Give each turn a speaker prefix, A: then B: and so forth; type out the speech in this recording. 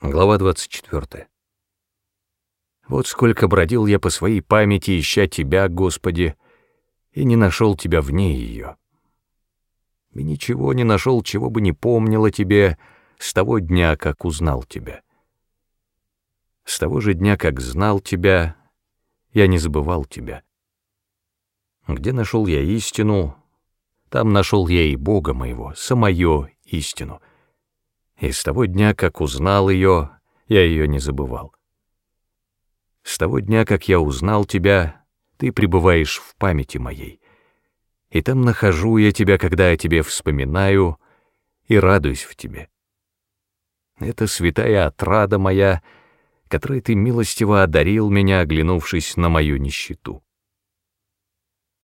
A: Глава 24. Вот сколько бродил я по своей памяти, ища Тебя, Господи, и не нашел Тебя вне ее. И ничего не нашел, чего бы не помнил о Тебе с того дня, как узнал Тебя. С того же дня, как знал Тебя, я не забывал Тебя. Где нашел я истину, там нашел я и Бога моего, самое истину — и с того дня, как узнал ее, я ее не забывал. С того дня, как я узнал тебя, ты пребываешь в памяти моей. И там нахожу я тебя, когда о тебе вспоминаю, и радуюсь в тебе. Это святая отрада моя, которой ты милостиво одарил меня, оглянувшись на мою нищету.